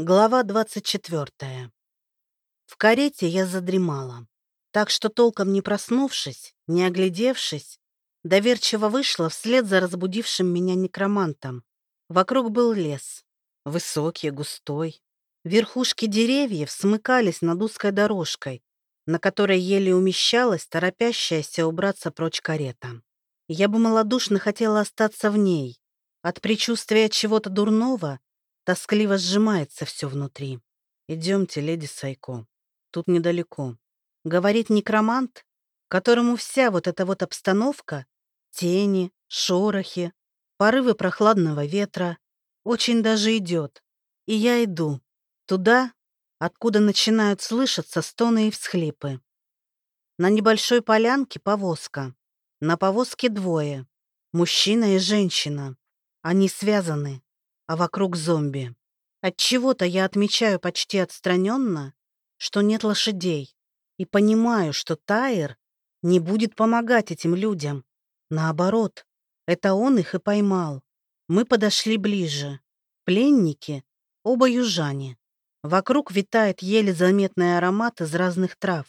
Глава 24. В карете я задремала, так что толком не проснувшись, не оглядевшись, доверчиво вышла вслед за разбудившим меня некромантом. Вокруг был лес, высокий, густой. Верхушки деревьев смыкались над узкой дорожкой, на которой еле умещалась торопящаяся убраться прочь карета. Я бы малодушно хотела остаться в ней. От предчувствия чего-то дурного Тоскливо сжимается все внутри. Идемте, леди Сайко. Тут недалеко. Говорит некромант, которому вся вот эта вот обстановка, тени, шорохи, порывы прохладного ветра, очень даже идет. И я иду. Туда, откуда начинают слышаться стоны и всхлипы. На небольшой полянке повозка. На повозке двое. Мужчина и женщина. Они связаны а вокруг зомби. От чего то я отмечаю почти отстраненно, что нет лошадей, и понимаю, что Тайер не будет помогать этим людям. Наоборот, это он их и поймал. Мы подошли ближе. Пленники, оба южане. Вокруг витает еле заметный аромат из разных трав.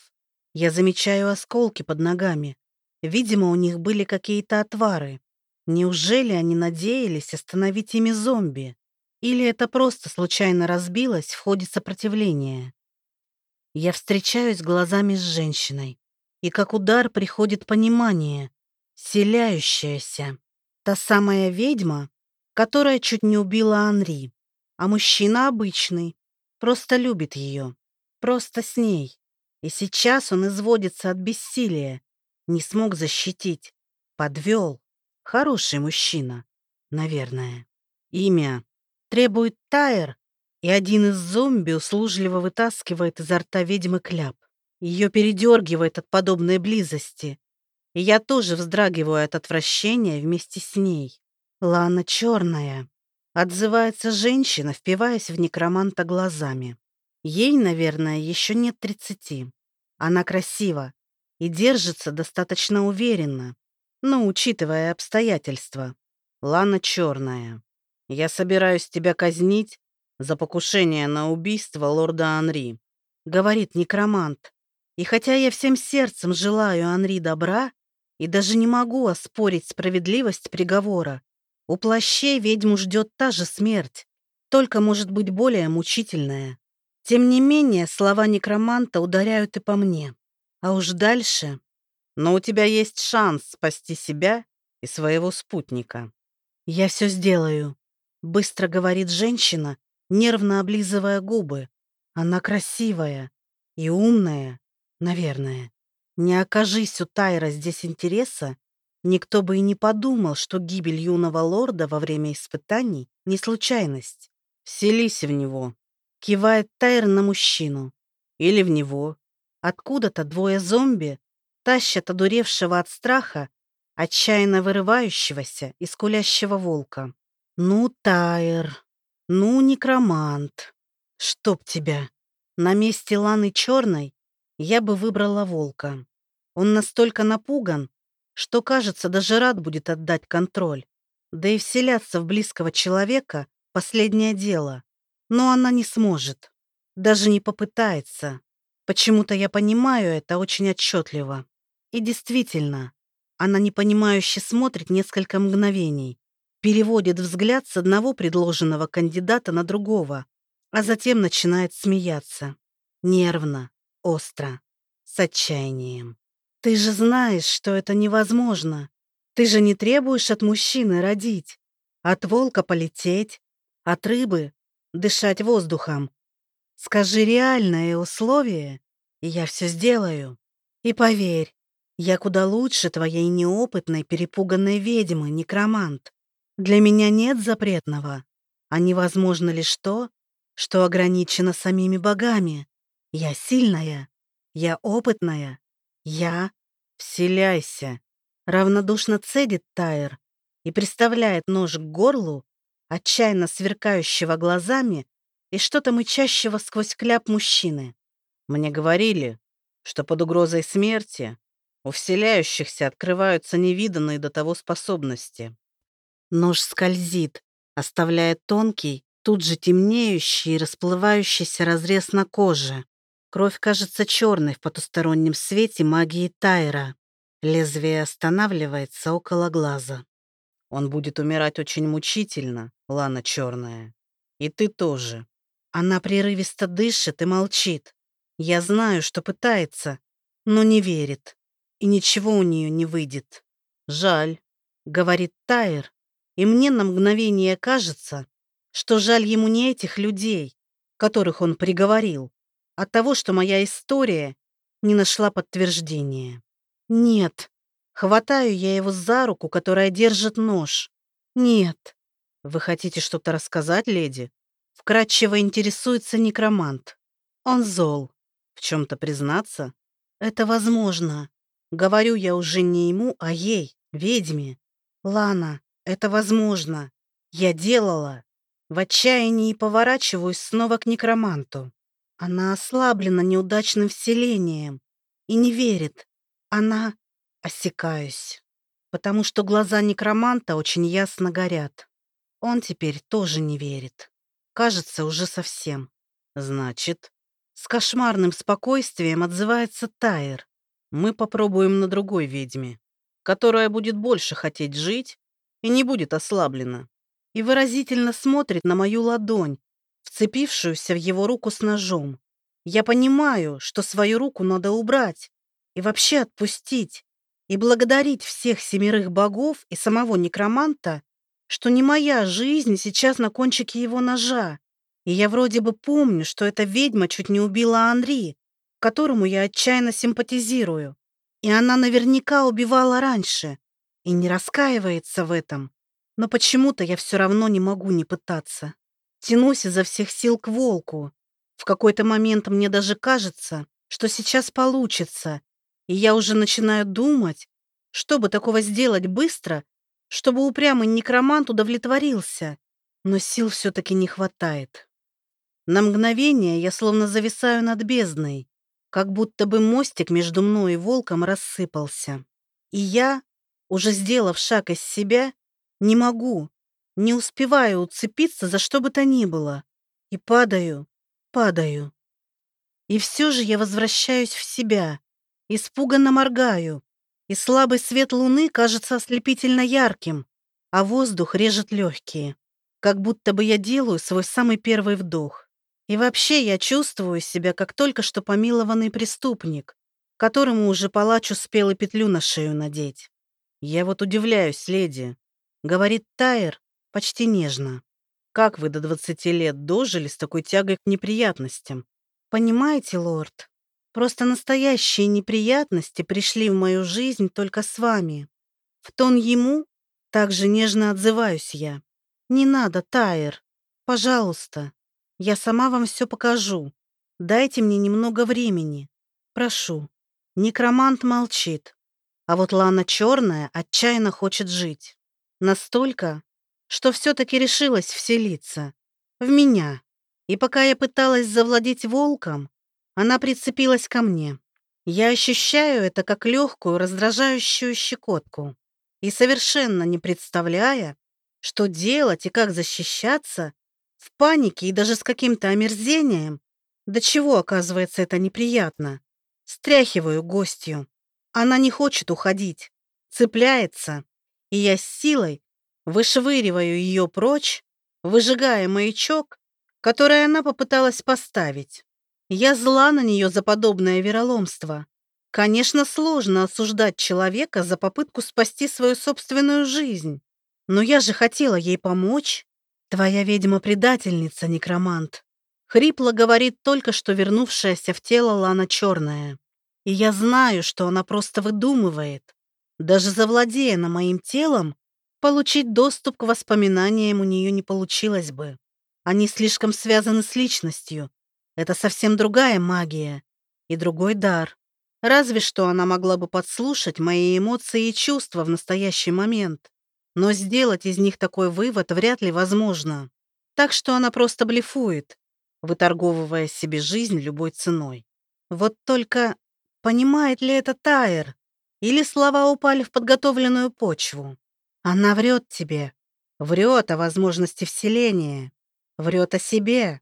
Я замечаю осколки под ногами. Видимо, у них были какие-то отвары. Неужели они надеялись остановить ими зомби? Или это просто случайно разбилось в ходе сопротивления? Я встречаюсь глазами с женщиной, и как удар приходит понимание, селяющаяся, та самая ведьма, которая чуть не убила Анри, а мужчина обычный, просто любит ее, просто с ней. И сейчас он изводится от бессилия, не смог защитить, подвел. Хороший мужчина, наверное. Имя требует Тайр, и один из зомби услужливо вытаскивает изо рта ведьмы кляп. Ее передергивает от подобной близости. И я тоже вздрагиваю от отвращения вместе с ней. Лана черная. Отзывается женщина, впиваясь в некроманта глазами. Ей, наверное, еще нет тридцати. Она красива и держится достаточно уверенно, но учитывая обстоятельства. Лана черная. Я собираюсь тебя казнить за покушение на убийство лорда Анри, говорит некромант. И хотя я всем сердцем желаю Анри добра и даже не могу оспорить справедливость приговора, у плащей ведьму ждет та же смерть, только может быть более мучительная. Тем не менее, слова некроманта ударяют и по мне. А уж дальше но у тебя есть шанс спасти себя и своего спутника. Я все сделаю, быстро говорит женщина, нервно облизывая губы. Она красивая и умная, наверное. Не окажись у Тайра здесь интереса, никто бы и не подумал, что гибель юного лорда во время испытаний не случайность. Вселись в него. Кивает Тайр на мужчину. Или в него. Откуда-то двое зомби тащат одуревшего от страха, отчаянно вырывающегося и скулящего волка. «Ну, Тайр, ну, некромант, чтоб тебя!» На месте Ланы Черной я бы выбрала волка. Он настолько напуган, что, кажется, даже рад будет отдать контроль. Да и вселяться в близкого человека — последнее дело. Но она не сможет. Даже не попытается. Почему-то я понимаю это очень отчетливо. И действительно, она непонимающе смотрит несколько мгновений, переводит взгляд с одного предложенного кандидата на другого, а затем начинает смеяться. Нервно, остро, с отчаянием. «Ты же знаешь, что это невозможно. Ты же не требуешь от мужчины родить, от волка полететь, от рыбы дышать воздухом. Скажи реальное условие, и я все сделаю. И поверь, я куда лучше твоей неопытной, перепуганной ведьмы, некромант. Для меня нет запретного, а невозможно лишь то, что ограничено самими богами. Я сильная, я опытная, я... Вселяйся. Равнодушно цедит Тайр и приставляет нож к горлу, отчаянно сверкающего глазами и что-то мычащего сквозь кляп мужчины. Мне говорили, что под угрозой смерти у вселяющихся открываются невиданные до того способности. Нож скользит, оставляя тонкий, Тут же темнеющий и расплывающийся разрез на коже. Кровь кажется черной в потустороннем свете магии Тайра. Лезвие останавливается около глаза. Он будет умирать очень мучительно, Лана черная. И ты тоже. Она прерывисто дышит и молчит. Я знаю, что пытается, но не верит. И ничего у нее не выйдет. Жаль, говорит Тайр, и мне на мгновение кажется, что жаль ему не этих людей, которых он приговорил, от того, что моя история не нашла подтверждения. Нет. Хватаю я его за руку, которая держит нож. Нет. Вы хотите что-то рассказать, леди? Вкратчиво интересуется некромант. Он зол. В чем-то признаться? Это возможно. Говорю я уже не ему, а ей, ведьме. Лана, это возможно. Я делала. В отчаянии поворачиваюсь снова к некроманту. Она ослаблена неудачным вселением и не верит. Она... Осекаюсь, потому что глаза некроманта очень ясно горят. Он теперь тоже не верит. Кажется, уже совсем. Значит, с кошмарным спокойствием отзывается Тайр. Мы попробуем на другой ведьме, которая будет больше хотеть жить и не будет ослаблена. И выразительно смотрит на мою ладонь, вцепившуюся в его руку с ножом. Я понимаю, что свою руку надо убрать и вообще отпустить, и благодарить всех семерых богов и самого некроманта, что не моя жизнь сейчас на кончике его ножа. И я вроде бы помню, что эта ведьма чуть не убила Анри, которому я отчаянно симпатизирую. И она наверняка убивала раньше и не раскаивается в этом. Но почему-то я все равно не могу не пытаться. Тянусь изо всех сил к волку. В какой-то момент мне даже кажется, что сейчас получится, и я уже начинаю думать, чтобы такого сделать быстро, чтобы упрямый некромант удовлетворился. Но сил все-таки не хватает. На мгновение я словно зависаю над бездной, как будто бы мостик между мной и волком рассыпался. И я, уже сделав шаг из себя, не могу, не успеваю уцепиться за что бы то ни было. И падаю, падаю. И все же я возвращаюсь в себя, испуганно моргаю, и слабый свет луны кажется ослепительно ярким, а воздух режет легкие, как будто бы я делаю свой самый первый вдох. И вообще я чувствую себя, как только что помилованный преступник, которому уже палач успел и петлю на шею надеть. «Я вот удивляюсь, леди», — говорит Тайер, почти нежно. Как вы до двадцати лет дожили с такой тягой к неприятностям? Понимаете, лорд, просто настоящие неприятности пришли в мою жизнь только с вами. В тон ему также нежно отзываюсь я. Не надо, Тайер, пожалуйста. Я сама вам все покажу. Дайте мне немного времени. Прошу. Некромант молчит. А вот Лана Черная отчаянно хочет жить. Настолько, что все-таки решилась вселиться. В меня. И пока я пыталась завладеть волком, она прицепилась ко мне. Я ощущаю это как легкую, раздражающую щекотку. И совершенно не представляя, что делать и как защищаться, в панике и даже с каким-то омерзением, до чего, оказывается, это неприятно, стряхиваю гостью. Она не хочет уходить, цепляется, и я с силой Вышвыриваю ее прочь, выжигая маячок, который она попыталась поставить. Я зла на нее за подобное вероломство. Конечно, сложно осуждать человека за попытку спасти свою собственную жизнь. Но я же хотела ей помочь. Твоя ведьма-предательница, некромант. Хрипло говорит только что вернувшаяся в тело Лана Черная. И я знаю, что она просто выдумывает. Даже завладея на моим телом, Получить доступ к воспоминаниям у нее не получилось бы. Они слишком связаны с личностью. Это совсем другая магия и другой дар. Разве что она могла бы подслушать мои эмоции и чувства в настоящий момент. Но сделать из них такой вывод вряд ли возможно. Так что она просто блефует, выторговывая себе жизнь любой ценой. Вот только понимает ли это Тайер? Или слова упали в подготовленную почву? Она врет тебе. Врет о возможности вселения. Врет о себе,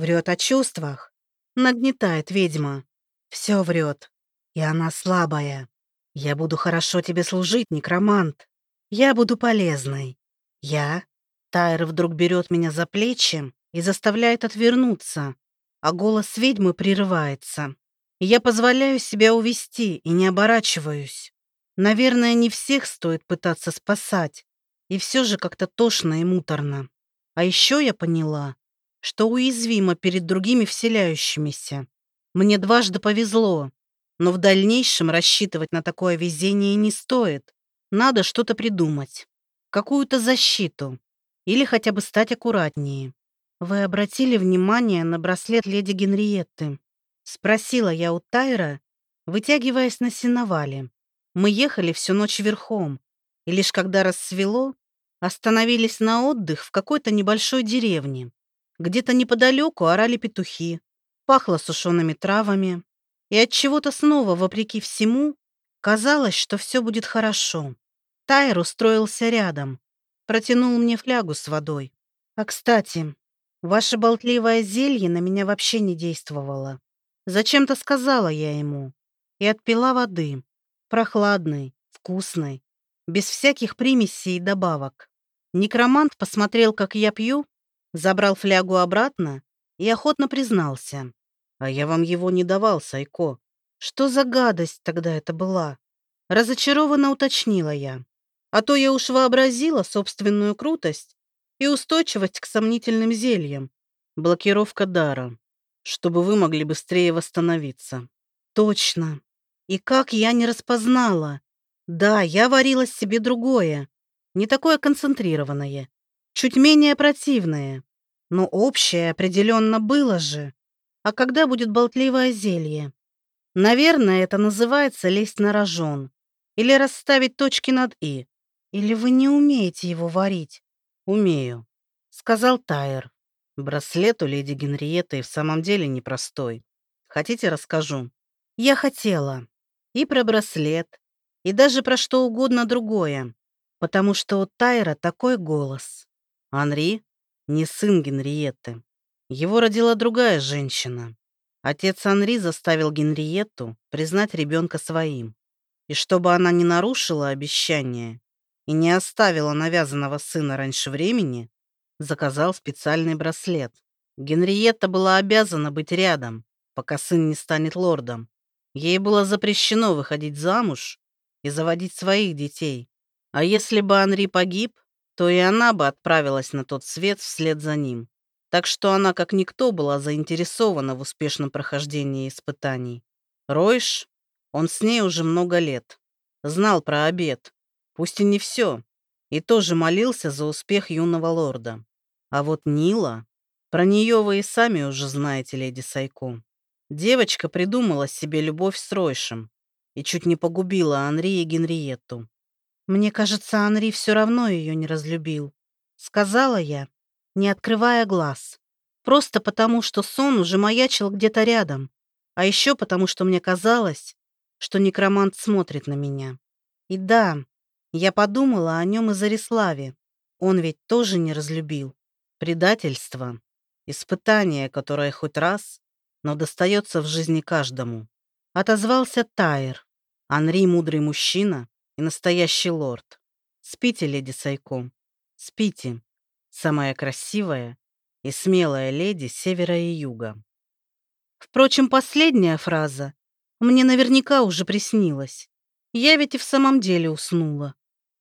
врет о чувствах. Нагнетает ведьма. Все врет. И она слабая. Я буду хорошо тебе служить, некромант. Я буду полезной. Я? Тайр вдруг берет меня за плечи и заставляет отвернуться, а голос ведьмы прерывается. Я позволяю себя увести и не оборачиваюсь. Наверное, не всех стоит пытаться спасать, и все же как-то тошно и муторно. А еще я поняла, что уязвима перед другими вселяющимися. Мне дважды повезло, но в дальнейшем рассчитывать на такое везение не стоит. Надо что-то придумать. Какую-то защиту. Или хотя бы стать аккуратнее. «Вы обратили внимание на браслет леди Генриетты?» Спросила я у Тайра, вытягиваясь на сеновале. Мы ехали всю ночь верхом, и лишь когда рассвело, остановились на отдых в какой-то небольшой деревне. Где-то неподалеку орали петухи, пахло сушеными травами, и от чего-то снова, вопреки всему, казалось, что все будет хорошо. Тайр устроился рядом, протянул мне флягу с водой. А, кстати, ваше болтливое зелье на меня вообще не действовало. Зачем-то сказала я ему и отпила воды, прохладной, вкусной, без всяких примесей и добавок. Некромант посмотрел, как я пью, забрал флягу обратно и охотно признался. А я вам его не давал, Сайко. Что за гадость тогда это была? Разочарованно уточнила я. А то я уж вообразила собственную крутость и устойчивость к сомнительным зельям. Блокировка дара, чтобы вы могли быстрее восстановиться. Точно. И как я не распознала. Да, я варила себе другое. Не такое концентрированное. Чуть менее противное. Но общее определенно было же. А когда будет болтливое зелье? Наверное, это называется лезть на рожон. Или расставить точки над «и». Или вы не умеете его варить? Умею, сказал Тайер. Браслет у леди Генриетты в самом деле непростой. Хотите, расскажу? Я хотела. И про браслет, и даже про что угодно другое. Потому что у Тайра такой голос. Анри не сын Генриетты. Его родила другая женщина. Отец Анри заставил Генриетту признать ребенка своим. И чтобы она не нарушила обещание и не оставила навязанного сына раньше времени, заказал специальный браслет. Генриетта была обязана быть рядом, пока сын не станет лордом. Ей было запрещено выходить замуж и заводить своих детей. А если бы Анри погиб, то и она бы отправилась на тот свет вслед за ним так что она как никто была заинтересована в успешном прохождении испытаний. Ройш, он с ней уже много лет, знал про обед, пусть и не все, и тоже молился за успех юного лорда. А вот Нила, про нее вы и сами уже знаете, леди Сайко. Девочка придумала себе любовь с Ройшем и чуть не погубила Анри и Генриетту. Мне кажется, Анри все равно ее не разлюбил. Сказала я, не открывая глаз. Просто потому, что сон уже маячил где-то рядом. А еще потому, что мне казалось, что некромант смотрит на меня. И да, я подумала о нем и Зариславе. Он ведь тоже не разлюбил. Предательство. Испытание, которое хоть раз, но достается в жизни каждому. Отозвался Тайр. Анри мудрый мужчина и настоящий лорд. Спите, леди Сайко. Спите самая красивая и смелая леди севера и юга. Впрочем, последняя фраза мне наверняка уже приснилась. Я ведь и в самом деле уснула.